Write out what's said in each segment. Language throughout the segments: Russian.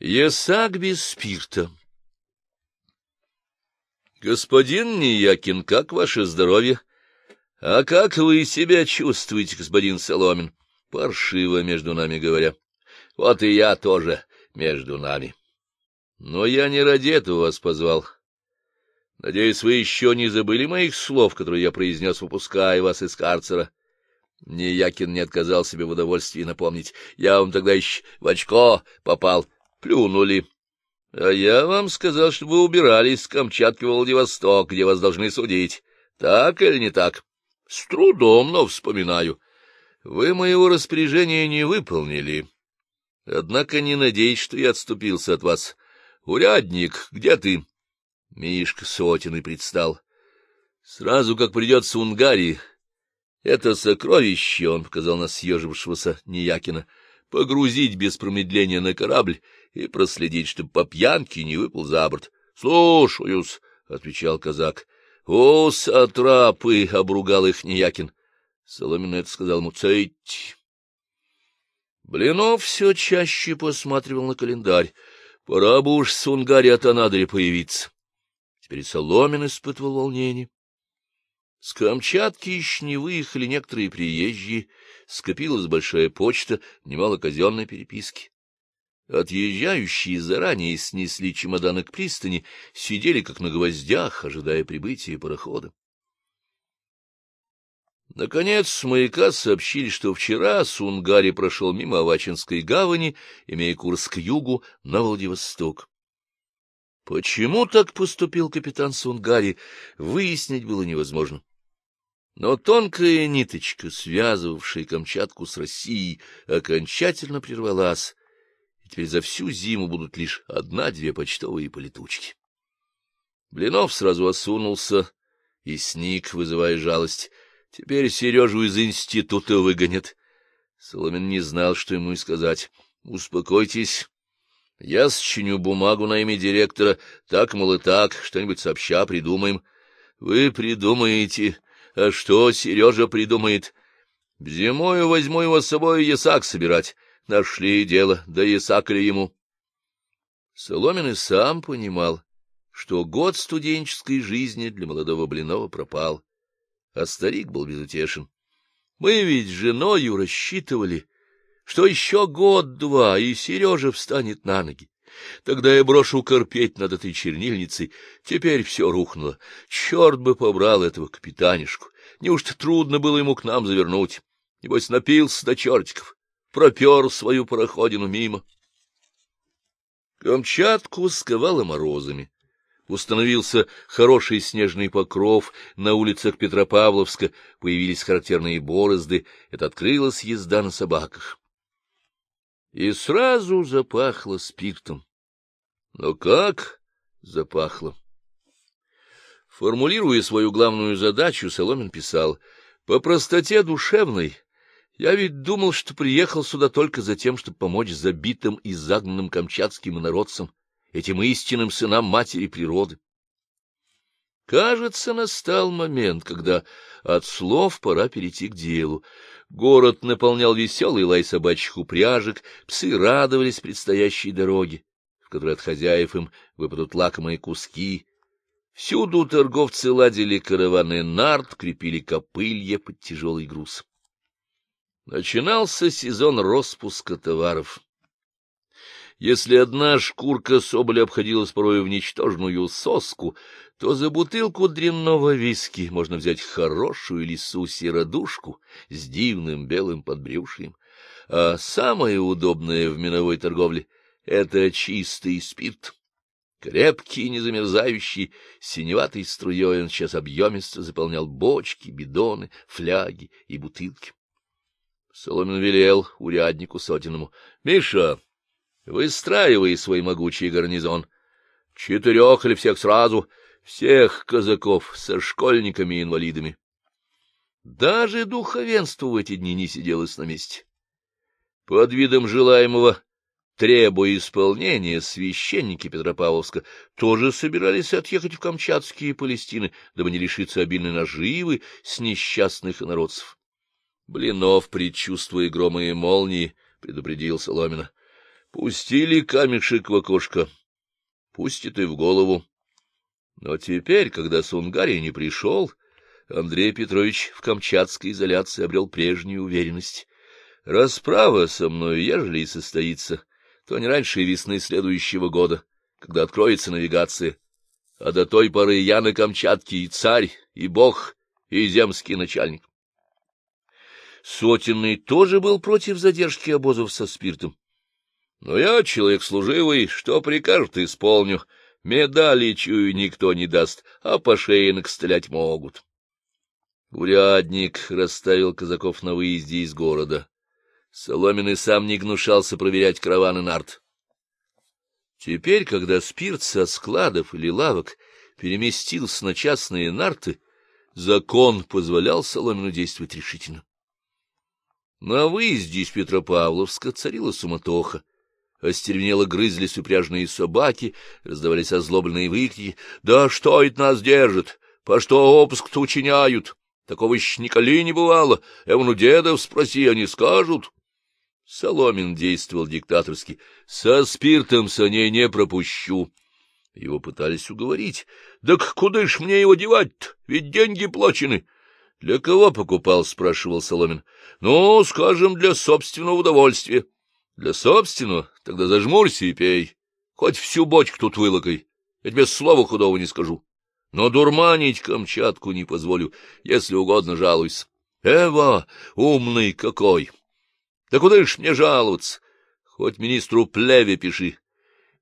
Ясак без спирта Господин Ниякин, как ваше здоровье? А как вы себя чувствуете, господин Соломин? Паршиво, между нами говоря. Вот и я тоже между нами. Но я не ради этого вас позвал. Надеюсь, вы еще не забыли моих слов, которые я произнес, выпуская вас из карцера. Ниякин не отказал себе в удовольствии напомнить. Я вам тогда еще в очко попал. Плюнули. А я вам сказал, чтобы вы убирались с Камчатки в Владивосток, где вас должны судить. Так или не так? С трудом, но вспоминаю. Вы моего распоряжения не выполнили. Однако не надеюсь, что я отступился от вас. Урядник, где ты? Мишка сотенный предстал. Сразу как придет с Унгарии. Это сокровище, он показал на съежившегося Неякина, погрузить без промедления на корабль и проследить, чтобы по пьянке не выпал за борт. — Слушаюсь, — отвечал казак. — О, сатрапы! — обругал их Неякин. Соломин это сказал ему. — Цыть! Блинов все чаще посматривал на календарь. Пора бы уж с Унгари от Анадыря появиться. Теперь Соломин испытывал волнение. С Камчатки еще не выехали некоторые приезжие, скопилась большая почта, немало казенной переписки. Отъезжающие заранее снесли чемоданы к пристани, сидели как на гвоздях, ожидая прибытия парохода. Наконец с маяка сообщили, что вчера Сунгари прошел мимо Авачинской гавани, имея курс к югу на Владивосток. Почему так поступил капитан Сунгари, выяснить было невозможно. Но тонкая ниточка, связывавшая Камчатку с Россией, окончательно прервалась, теперь за всю зиму будут лишь одна-две почтовые полетучки. Блинов сразу осунулся и сник, вызывая жалость. Теперь Сережу из института выгонят. Соломин не знал, что ему и сказать. — Успокойтесь. Я сочиню бумагу на имя директора, так, мол, и так, что-нибудь сообща придумаем. Вы придумаете. А что Сережа придумает? Зимою возьму его с собой ясак собирать. Нашли дело, да и сакали ему. Соломин и сам понимал, что год студенческой жизни для молодого Блинова пропал, а старик был безутешен. Мы ведь с женою рассчитывали, что еще год-два, и Сережа встанет на ноги. Тогда я брошу корпеть над этой чернильницей. Теперь все рухнуло. Черт бы побрал этого капитанишку. Неужто трудно было ему к нам завернуть? Небось, напился до чертиков пропер свою пароходину мимо. Камчатку сковало морозами. Установился хороший снежный покров, на улицах Петропавловска появились характерные борозды, это открылась езда на собаках. И сразу запахло спиртом. Но как запахло? Формулируя свою главную задачу, Соломин писал, «По простоте душевной я ведь думал, что приехал сюда только за тем, чтобы помочь забитым и загнанным камчатским инородцам, этим истинным сынам матери природы. Кажется, настал момент, когда от слов пора перейти к делу. Город наполнял веселый лай собачьих упряжек, псы радовались предстоящей дороге, в которой от хозяев им выпадут лакомые куски. Всюду торговцы ладили караваны нарт, крепили копылья под тяжелый груз. Начинался сезон распуска товаров. Если одна шкурка соболя обходилась порой в ничтожную соску, то за бутылку дрянного виски можно взять хорошую лису-серодушку с дивным белым подбрюшьем. А самое удобное в миновой торговле — это чистый спирт. Крепкий, незамерзающий, синеватой струей он сейчас объемисто заполнял бочки, бидоны, фляги и бутылки. Соломин велел уряднику сотенному. — Миша, выстраивай свой могучий гарнизон. Четырех или всех сразу, всех казаков со школьниками и инвалидами. Даже духовенство в эти дни не сиделось на месте. Под видом желаемого требуя исполнения, священники Петропавловска тоже собирались отъехать в Камчатские Палестины, дабы не лишиться обильной наживы с несчастных инородцев. Блинов, предчувствуя громы и молнии, предупредил Соломина. — Пустили камешек в окошко, пустит и в голову. Но теперь, когда Сунгари не пришел, Андрей Петрович в камчатской изоляции обрел прежнюю уверенность. Расправа со мной, ежели и состоится, то не раньше весны следующего года, когда откроется навигация. А до той поры я на Камчатке и царь, и бог, и земский начальник. Сотенный тоже был против задержки обозов со спиртом. Но я человек служивый, что прикажут, исполню. Медали, чую, никто не даст, а по шеинок стрелять могут. Урядник расставил казаков на выезде из города. Соломин и сам не гнушался проверять караваны нарт. Теперь, когда спирт со складов или лавок переместился на частные нарты, закон позволял Соломину действовать решительно. На выезде из Петропавловска царила суматоха. Остервенело грызлись упряжные собаки, раздавались озлобленные выкрики. «Да что это нас держит? По что обыск-то учиняют? Такого еще николи не бывало. Эвну дедов спроси, они скажут». Соломин действовал диктаторски. «Со спиртом саней не пропущу». Его пытались уговорить. «Так куда ж мне его девать-то? Ведь деньги плачены». — Для кого покупал? — спрашивал Соломин. — Ну, скажем, для собственного удовольствия. — Для собственного? Тогда зажмурься и пей. Хоть всю бочку тут вылокай. Я тебе слова худого не скажу. Но дурманить Камчатку не позволю. Если угодно, жалуйся. Эва, умный какой! Да куда ж мне жаловаться? Хоть министру Плеве пиши.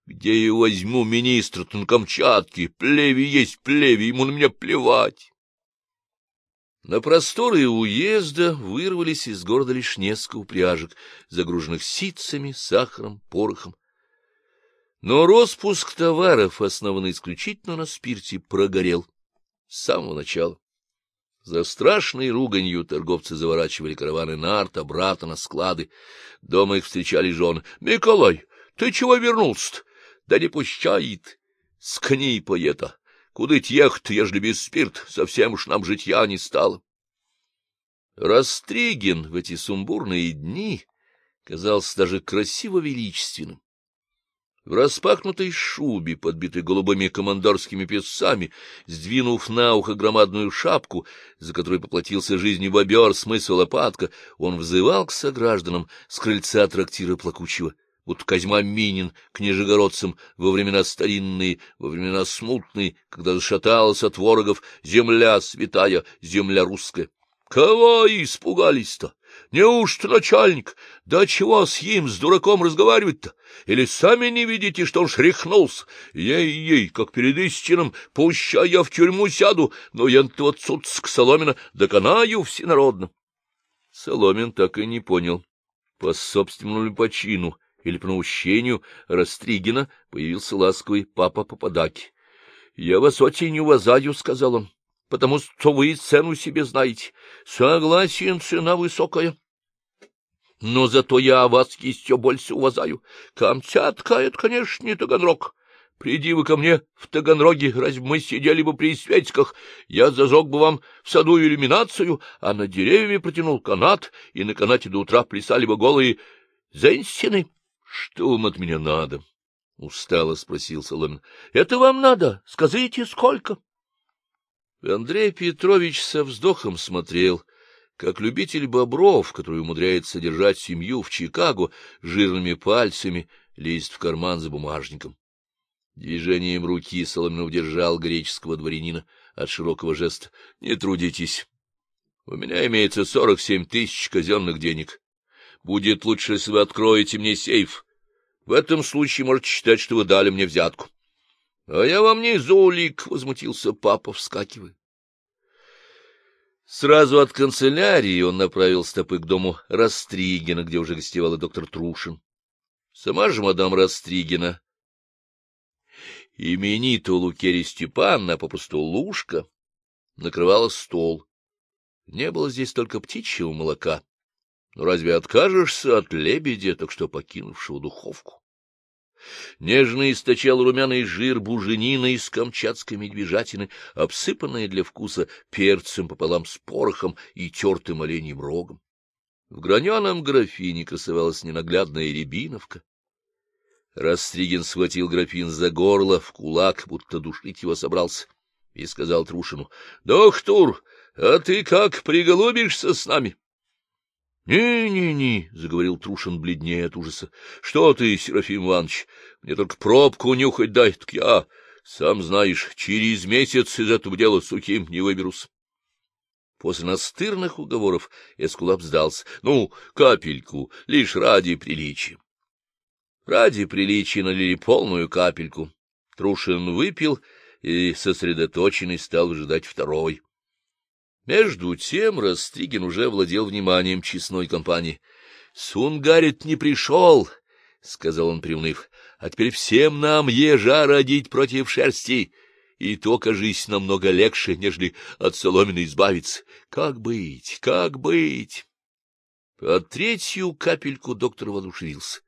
Где я возьму министра-то на Камчатке? Плеве есть Плеве, ему на меня плевать. На просторы уезда вырвались из города лишь несколько упряжек, загруженных ситцами, сахаром, порохом. Но распуск товаров, основанный исключительно на спирте, прогорел с самого начала. За страшной руганью торговцы заворачивали караваны на арт, обратно на склады. Дома их встречали жены. — Николай, ты чего вернулся-то? Да не пущает. Скни поета. Куда ехать, ежели без спирт? Совсем уж нам житья не стало. Растригин в эти сумбурные дни казался даже красиво величественным. В распахнутой шубе, подбитой голубыми командорскими песцами, сдвинув на ухо громадную шапку, за которой поплатился жизнью бобер, смысл лопатка, он взывал к согражданам с крыльца трактира плакучего — будто Козьма Минин к нижегородцам во времена старинные, во времена смутные, когда зашаталась от ворогов земля святая, земля русская. Кого испугались-то? Неужто начальник? Да чего с ним, с дураком разговаривать-то? Или сами не видите, что он шрехнулся? Ей-ей, как перед истином, пущай я в тюрьму сяду, но я-то вот Цуцк Соломина доконаю всенародно. Соломин так и не понял, по собственному ли почину, или по наущению Растригина появился ласковый папа Попадаки. — Я вас очень уважаю, — сказал он, — потому что вы цену себе знаете. Согласен, цена высокая. Но зато я вас еще больше уважаю. Камчатка — это, конечно, не Таганрог. Приди вы ко мне в Таганроге, разве мы сидели бы при светиках, я зажег бы вам в саду иллюминацию, а на деревьями протянул канат, и на канате до утра плясали бы голые зенсины. Что вам от меня надо? — устало спросил Соломин. — Это вам надо? Скажите, сколько? Андрей Петрович со вздохом смотрел, как любитель бобров, который умудряется держать семью в Чикаго, жирными пальцами лезет в карман за бумажником. Движением руки Соломин удержал греческого дворянина от широкого жеста. — Не трудитесь. У меня имеется сорок семь тысяч казенных денег. Будет лучше, если вы откроете мне сейф. В этом случае можете считать, что вы дали мне взятку. — А я вам не золик, — возмутился папа, вскакивая. Сразу от канцелярии он направил стопы к дому Растригина, где уже гостевала доктор Трушин. Сама же мадам Растригина, именитая Лукерия Степановна, а попросту Лушка, накрывала стол. Не было здесь только птичьего молока, но ну, разве откажешься от лебедя, так что покинувшего духовку? Нежно источал румяный жир буженина из камчатской медвежатины, обсыпанная для вкуса перцем пополам с порохом и тертым оленьим рогом. В граненом графине красовалась ненаглядная рябиновка. Растригин схватил графин за горло в кулак, будто душить его собрался, и сказал Трушину, — Доктор, а ты как, приголубишься с нами? «Не, — заговорил Трушин бледнее от ужаса. — Что ты, Серафим Иванович, мне только пробку нюхать дай, так я, сам знаешь, через месяц из этого дела сухим не выберусь. После настырных уговоров Эскулап сдался. Ну, капельку, лишь ради приличия. Ради приличия налили полную капельку. Трушин выпил и сосредоточенный стал ждать второй. Между тем Растригин уже владел вниманием честной компании. — Сунгарит не пришел, — сказал он, приуныв, — а теперь всем нам ежа родить против шерсти, и то, кажись, намного легче, нежели от соломины избавиться. Как быть, как быть? Под третью капельку доктор воодушевился.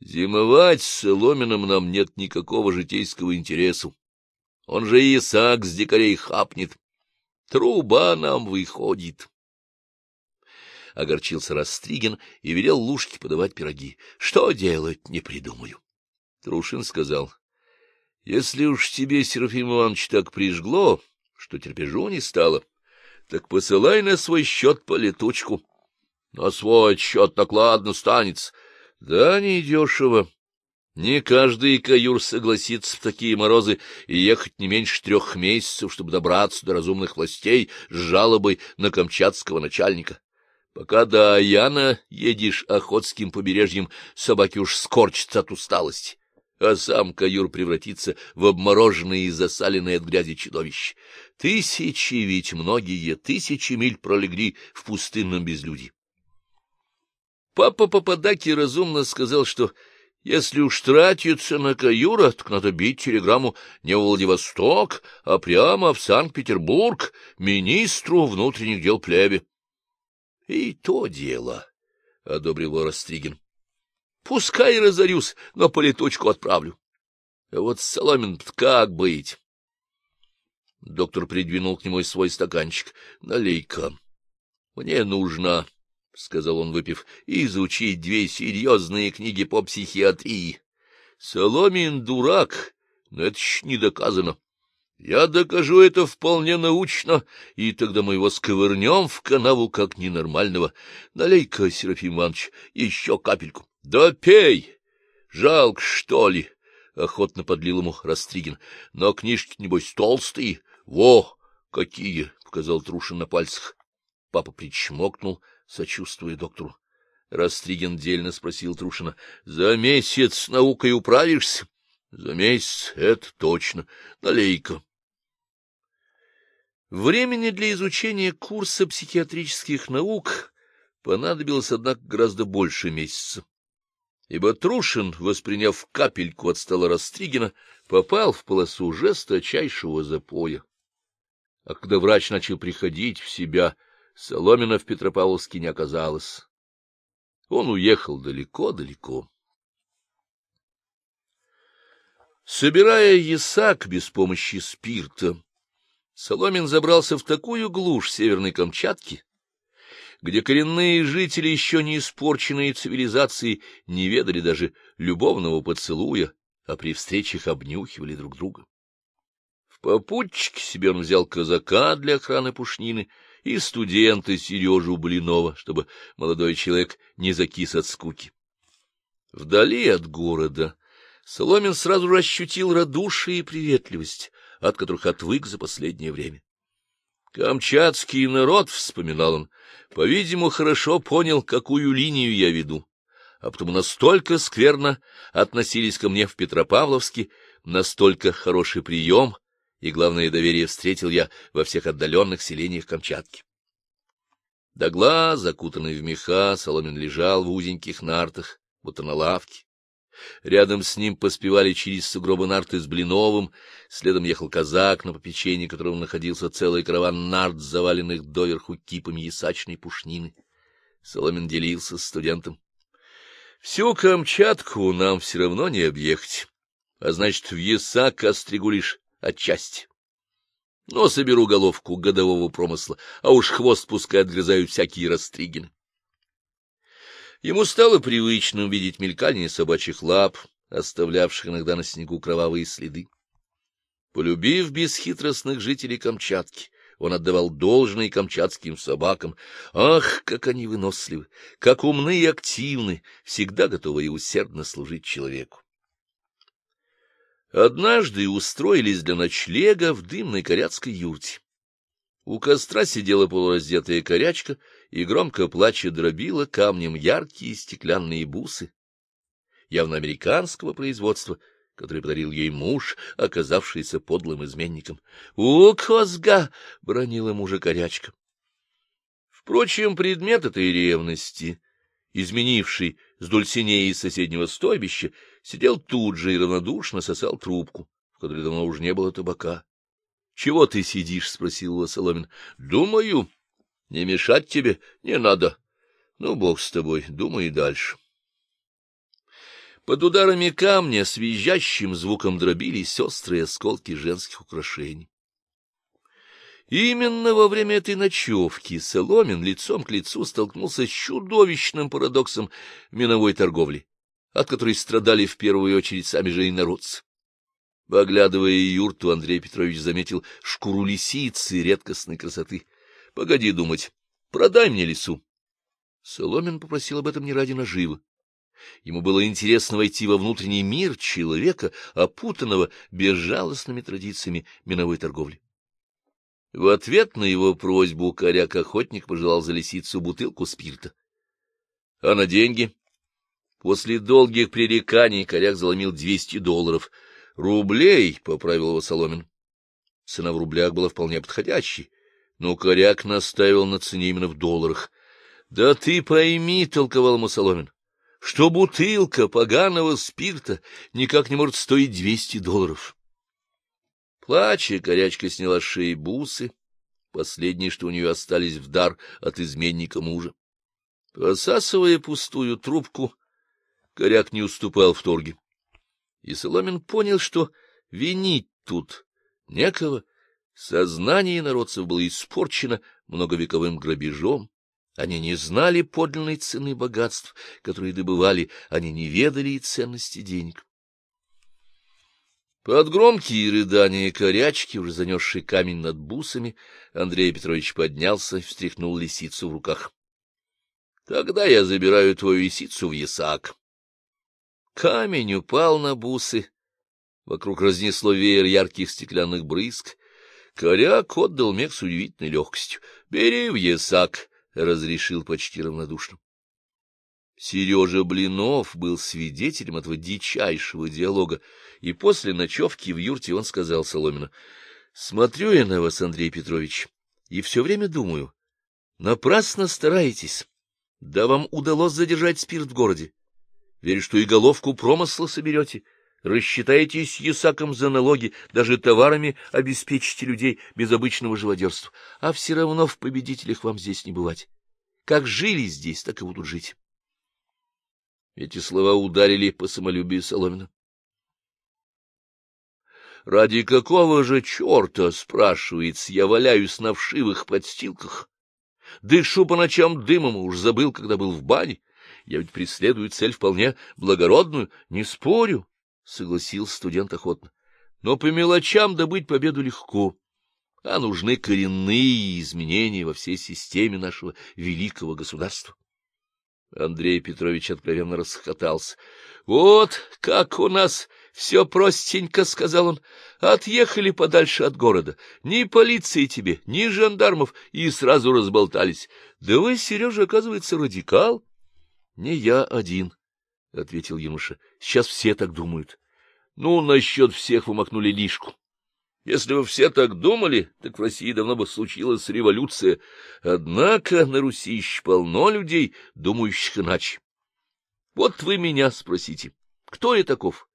Зимовать с Соломином нам нет никакого житейского интереса. Он же Исаак с дикарей хапнет. Труба нам выходит. Огорчился Растригин и велел Лушке подавать пироги. Что делать, не придумаю. Трушин сказал. — Если уж тебе, Серафим Иванович, так прижгло, что терпежу не стало, так посылай на свой счет по летучку. На свой счет накладно станется. Да, недешево. Не каждый каюр согласится в такие морозы и ехать не меньше трех месяцев, чтобы добраться до разумных властей с жалобой на камчатского начальника. Пока до Аяна едешь охотским побережьем, собаки уж скорчатся от усталости, а сам каюр превратится в обмороженное и засаленное от грязи чудовище. Тысячи, ведь многие тысячи миль пролегли в пустынном безлюдье. Папа Пападаки разумно сказал, что если уж тратиться на каюра, так надо бить телеграмму не в Владивосток, а прямо в Санкт-Петербург, министру внутренних дел плебе. — И то дело, — одобрил Растригин. — Пускай разорюсь, но по отправлю. А вот Соломин как быть? Доктор придвинул к нему свой стаканчик. — Налей-ка. Мне нужно — сказал он, выпив, — изучить две серьезные книги по психиатрии. Соломин дурак, но это ж не доказано. Я докажу это вполне научно, и тогда мы его сковырнем в канаву как ненормального. Налей-ка, Серафим Иванович, еще капельку. — Да пей! Жалко, что ли? — охотно подлил ему Растригин. — Но книжки, небось, толстые. Во, какие! — показал Трушин на пальцах. Папа причмокнул, — сочувствуя доктору. Растригин дельно спросил Трушина. — За месяц наукой управишься? — За месяц, это точно. Налей-ка. Времени для изучения курса психиатрических наук понадобилось, однако, гораздо больше месяца. Ибо Трушин, восприняв капельку от стола Растригина, попал в полосу жесточайшего запоя. А когда врач начал приходить в себя, Соломина в Петропавловске не оказалось. Он уехал далеко-далеко. Собирая ясак без помощи спирта, Соломин забрался в такую глушь Северной Камчатки, где коренные жители, еще не испорченные цивилизацией, не ведали даже любовного поцелуя, а при встречах обнюхивали друг друга. В попутчике себе он взял казака для охраны пушнины — и студента Сережу Блинова, чтобы молодой человек не закис от скуки. Вдали от города Соломин сразу же ощутил радушие и приветливость, от которых отвык за последнее время. Камчатский народ, — вспоминал он, — по-видимому, хорошо понял, какую линию я веду, а потому настолько скверно относились ко мне в Петропавловске, настолько хороший прием и, главное, доверие встретил я во всех отдаленных селениях Камчатки. Догла, закутанный в меха, Соломин лежал в узеньких нартах, будто на лавке. Рядом с ним поспевали через сугробы нарты с Блиновым, следом ехал казак, на попечении которого находился целый караван нарт, заваленных доверху кипами ясачной пушнины. Соломин делился с студентом. — Всю Камчатку нам все равно не объехать, а значит, в ясак остригу лишь отчасти. Но соберу головку годового промысла, а уж хвост пускай отгрызают всякие растригины. Ему стало привычным видеть мелькание собачьих лап, оставлявших иногда на снегу кровавые следы. Полюбив бесхитростных жителей Камчатки, он отдавал должное камчатским собакам. Ах, как они выносливы, как умны и активны, всегда готовы и усердно служить человеку. Однажды устроились для ночлега в дымной коряцкой юрте. У костра сидела полураздетая корячка и, громко плача, дробила камнем яркие стеклянные бусы, явно американского производства, который подарил ей муж, оказавшийся подлым изменником. — У, козга! — бронила мужа корячка. Впрочем, предмет этой ревности, изменивший с Дульсинеей из соседнего стойбища, сидел тут же и равнодушно сосал трубку, в которой давно уже не было табака. — Чего ты сидишь? — спросил его Соломин. — Думаю. Не мешать тебе не надо. Ну, бог с тобой, думай дальше. Под ударами камня с визжащим звуком дробились острые осколки женских украшений. Именно во время этой ночевки Соломин лицом к лицу столкнулся с чудовищным парадоксом миновой торговли, от которой страдали в первую очередь сами же инородцы. Оглядывая юрту, Андрей Петрович заметил шкуру лисицы редкостной красоты. — Погоди думать, продай мне лису. Соломин попросил об этом не ради наживы. Ему было интересно войти во внутренний мир человека, опутанного безжалостными традициями миновой торговли. В ответ на его просьбу коряк-охотник пожелал за лисицу бутылку спирта. А на деньги? После долгих пререканий коряк заломил двести долларов —— Рублей, — поправил его Соломин. Цена в рублях была вполне подходящей, но коряк настаивал на цене именно в долларах. — Да ты пойми, — толковал ему Соломин, — что бутылка поганого спирта никак не может стоить двести долларов. Плача, корячка сняла шеи бусы, последние, что у нее остались в дар от изменника мужа. Посасывая пустую трубку, коряк не уступал в торге. И Соломин понял, что винить тут некого. Сознание народцев было испорчено многовековым грабежом. Они не знали подлинной цены богатств, которые добывали, они не ведали и ценности денег. Под громкие рыдания корячки, уже занесший камень над бусами, Андрей Петрович поднялся и встряхнул лисицу в руках. — Тогда я забираю твою лисицу в ясак. Камень упал на бусы. Вокруг разнесло веер ярких стеклянных брызг. Коряк отдал мех с удивительной легкостью. — Бери в ясак, — разрешил почти равнодушно. Сережа Блинов был свидетелем этого дичайшего диалога, и после ночевки в юрте он сказал Соломину, — Смотрю я на вас, Андрей Петрович, и все время думаю, напрасно стараетесь. Да вам удалось задержать спирт в городе. Верю, что и головку промысла соберете, рассчитаетесь ясаком за налоги, даже товарами обеспечите людей без обычного живодерства. А все равно в победителях вам здесь не бывать. Как жили здесь, так и будут жить. Эти слова ударили по самолюбию Соломина. Ради какого же черта, спрашивается, я валяюсь на вшивых подстилках? Дышу по ночам дымом, уж забыл, когда был в бане. Я ведь преследую цель вполне благородную, не спорю, — согласился студент охотно. Но по мелочам добыть победу легко, а нужны коренные изменения во всей системе нашего великого государства. Андрей Петрович откровенно расхотался. — Вот как у нас все простенько, — сказал он, — отъехали подальше от города. Ни полиции тебе, ни жандармов, и сразу разболтались. Да вы, Сережа, оказывается, радикал. — Не я один, — ответил юноша. — Сейчас все так думают. — Ну, насчет всех вы лишку. Если бы все так думали, так в России давно бы случилась революция. Однако на Руси еще полно людей, думающих иначе. Вот вы меня спросите, кто я таков?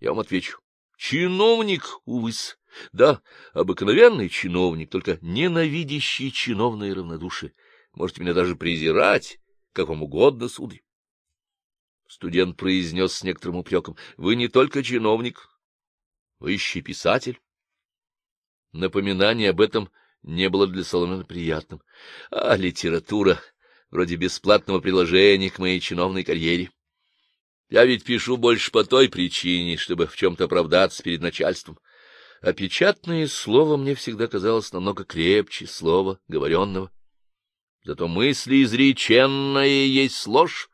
Я вам отвечу. Чиновник, увыс. Да, обыкновенный чиновник, только ненавидящий чиновное равнодушие. Можете меня даже презирать, как вам угодно, сударь. Студент произнес с некоторым упреком. — Вы не только чиновник, вы еще и писатель. Напоминание об этом не было для Соломона приятным. А литература, вроде бесплатного приложения к моей чиновной карьере. Я ведь пишу больше по той причине, чтобы в чем-то оправдаться перед начальством. А печатное слово мне всегда казалось намного крепче слова говоренного. Зато мысли изреченное есть ложь.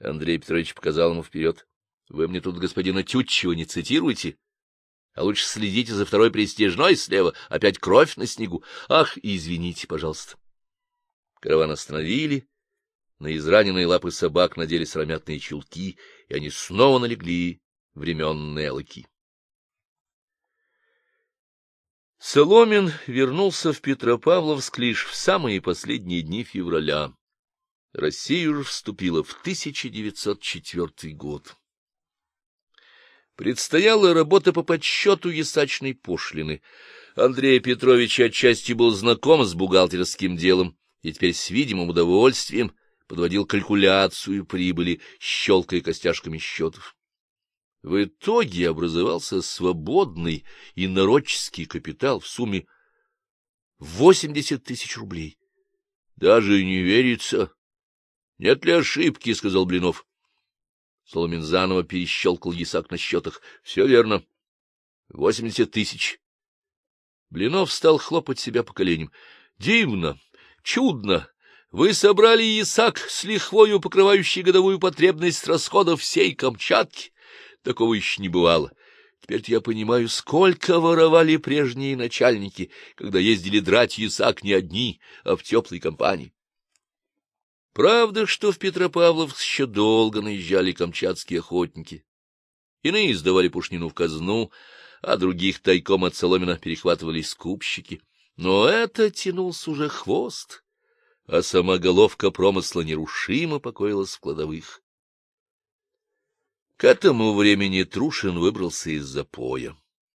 Андрей Петрович показал ему вперед. — Вы мне тут господина Тютчева не цитируете? А лучше следите за второй престижной слева, опять кровь на снегу. Ах, извините, пожалуйста. Караван остановили, на израненные лапы собак надели срамятные чулки, и они снова налегли временные лыки. Соломин вернулся в Петропавловск лишь в самые последние дни февраля. Россия уже вступила в 1904 год. Предстояла работа по подсчету ясачной пошлины. Андрей Петрович отчасти был знаком с бухгалтерским делом и теперь с видимым удовольствием подводил калькуляцию прибыли, щелкая костяшками счетов. В итоге образовался свободный и народческий капитал в сумме 80 тысяч рублей. — Даже не верится. — Нет ли ошибки? — сказал Блинов. Соломин заново перещелкал ясак на счетах. — Все верно. Восемьдесят тысяч. Блинов стал хлопать себя по коленям. — Дивно, чудно. Вы собрали ясак с лихвою, покрывающий годовую потребность расходов всей Камчатки. Такого еще не бывало. Теперь я понимаю, сколько воровали прежние начальники, когда ездили драть ясак не одни, а в теплой компании. Правда, что в Петропавловск еще долго наезжали камчатские охотники. Иные сдавали пушнину в казну, а других тайком от Соломина перехватывали скупщики. Но это тянулся уже хвост, а сама головка промысла нерушимо покоилась в кладовых. К этому времени Трушин выбрался из запоя.